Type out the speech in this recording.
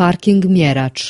parking mieracz.